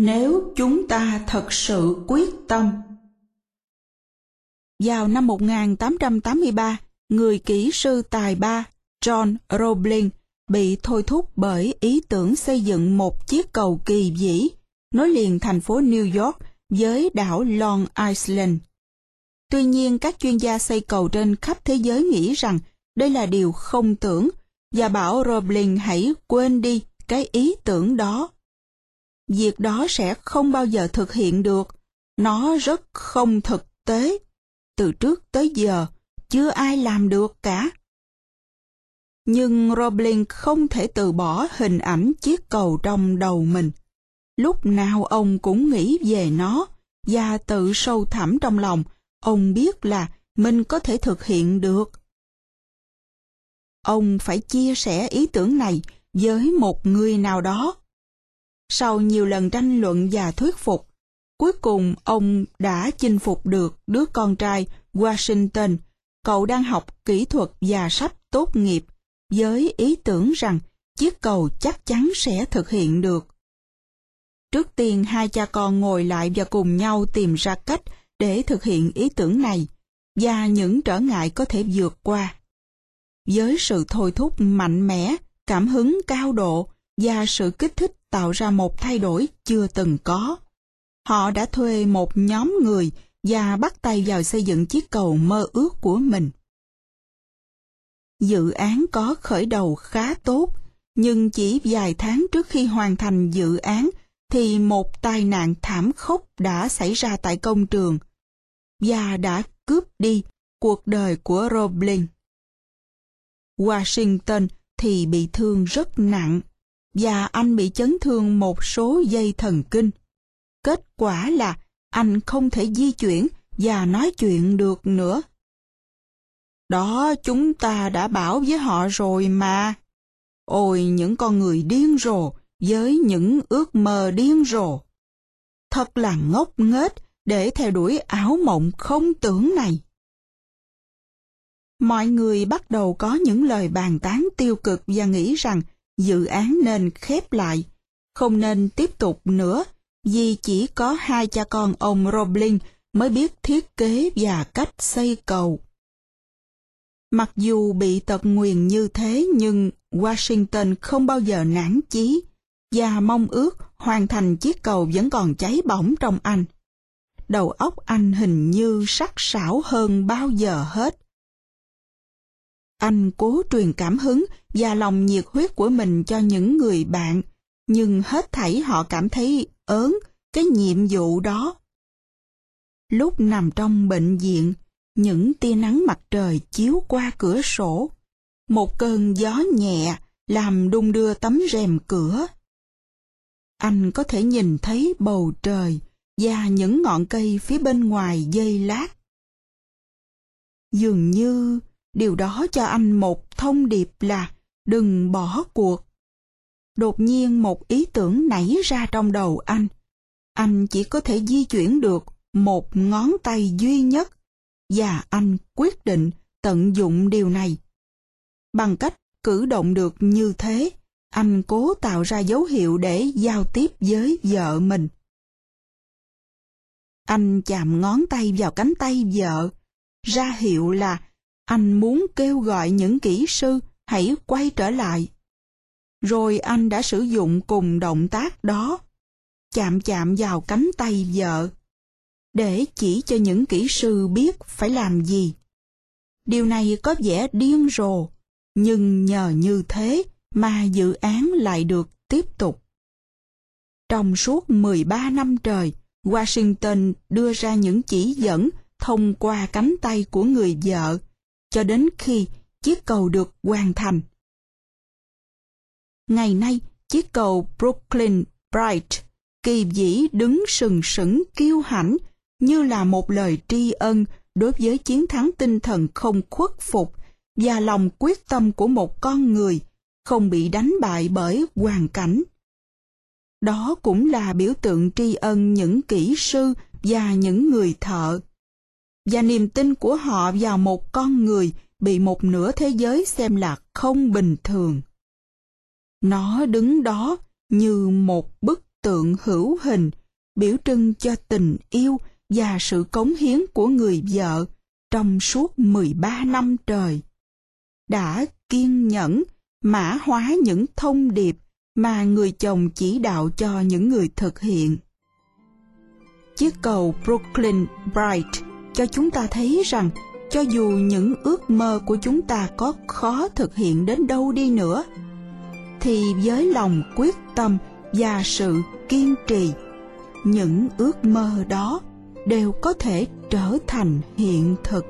Nếu chúng ta thật sự quyết tâm. Vào năm 1883, người kỹ sư tài ba John Roebling bị thôi thúc bởi ý tưởng xây dựng một chiếc cầu kỳ vĩ nối liền thành phố New York với đảo Long Island. Tuy nhiên, các chuyên gia xây cầu trên khắp thế giới nghĩ rằng đây là điều không tưởng và bảo Roebling hãy quên đi cái ý tưởng đó. Việc đó sẽ không bao giờ thực hiện được. Nó rất không thực tế. Từ trước tới giờ, chưa ai làm được cả. Nhưng Roblin không thể từ bỏ hình ảnh chiếc cầu trong đầu mình. Lúc nào ông cũng nghĩ về nó, và tự sâu thẳm trong lòng, ông biết là mình có thể thực hiện được. Ông phải chia sẻ ý tưởng này với một người nào đó. Sau nhiều lần tranh luận và thuyết phục, cuối cùng ông đã chinh phục được đứa con trai Washington. Cậu đang học kỹ thuật và sắp tốt nghiệp với ý tưởng rằng chiếc cầu chắc chắn sẽ thực hiện được. Trước tiên hai cha con ngồi lại và cùng nhau tìm ra cách để thực hiện ý tưởng này và những trở ngại có thể vượt qua. Với sự thôi thúc mạnh mẽ, cảm hứng cao độ và sự kích thích tạo ra một thay đổi chưa từng có. Họ đã thuê một nhóm người và bắt tay vào xây dựng chiếc cầu mơ ước của mình. Dự án có khởi đầu khá tốt, nhưng chỉ vài tháng trước khi hoàn thành dự án thì một tai nạn thảm khốc đã xảy ra tại công trường và đã cướp đi cuộc đời của Roblin. Washington thì bị thương rất nặng và anh bị chấn thương một số dây thần kinh. Kết quả là anh không thể di chuyển và nói chuyện được nữa. Đó, chúng ta đã bảo với họ rồi mà. Ôi, những con người điên rồ, với những ước mơ điên rồ. Thật là ngốc nghếch để theo đuổi ảo mộng không tưởng này. Mọi người bắt đầu có những lời bàn tán tiêu cực và nghĩ rằng dự án nên khép lại, không nên tiếp tục nữa vì chỉ có hai cha con ông Roebling mới biết thiết kế và cách xây cầu. Mặc dù bị tật nguyền như thế nhưng Washington không bao giờ nản chí và mong ước hoàn thành chiếc cầu vẫn còn cháy bỏng trong anh. Đầu óc anh hình như sắc sảo hơn bao giờ hết. Anh cố truyền cảm hứng và lòng nhiệt huyết của mình cho những người bạn, nhưng hết thảy họ cảm thấy ớn cái nhiệm vụ đó. Lúc nằm trong bệnh viện, những tia nắng mặt trời chiếu qua cửa sổ. Một cơn gió nhẹ làm đung đưa tấm rèm cửa. Anh có thể nhìn thấy bầu trời và những ngọn cây phía bên ngoài dây lát. Dường như điều đó cho anh một thông điệp là đừng bỏ cuộc. Đột nhiên một ý tưởng nảy ra trong đầu anh. Anh chỉ có thể di chuyển được một ngón tay duy nhất và anh quyết định tận dụng điều này. Bằng cách cử động được như thế, anh cố tạo ra dấu hiệu để giao tiếp với vợ mình. Anh chạm ngón tay vào cánh tay vợ, ra hiệu là anh muốn kêu gọi những kỹ sư hãy quay trở lại. Rồi anh đã sử dụng cùng động tác đó, chạm chạm vào cánh tay vợ, để chỉ cho những kỹ sư biết phải làm gì. Điều này có vẻ điên rồ, nhưng nhờ như thế mà dự án lại được tiếp tục. Trong suốt 13 năm trời, Washington đưa ra những chỉ dẫn thông qua cánh tay của người vợ cho đến khi chiếc cầu được hoàn thành. Ngày nay, chiếc cầu Brooklyn Bridge kỳ vĩ đứng sừng sững kiêu hãnh như là một lời tri ân đối với chiến thắng tinh thần không khuất phục và lòng quyết tâm của một con người không bị đánh bại bởi hoàn cảnh. Đó cũng là biểu tượng tri ân những kỹ sư và những người thợ và niềm tin của họ vào một con người bị một nửa thế giới xem là không bình thường. Nó đứng đó như một bức tượng hữu hình, biểu trưng cho tình yêu và sự cống hiến của người vợ trong suốt 13 năm trời. Đã kiên nhẫn, mã hóa những thông điệp mà người chồng chỉ đạo cho những người thực hiện. Chiếc cầu Brooklyn Bright cho chúng ta thấy rằng cho dù những ước mơ của chúng ta có khó thực hiện đến đâu đi nữa, thì với lòng quyết tâm và sự kiên trì, những ước mơ đó đều có thể trở thành hiện thực.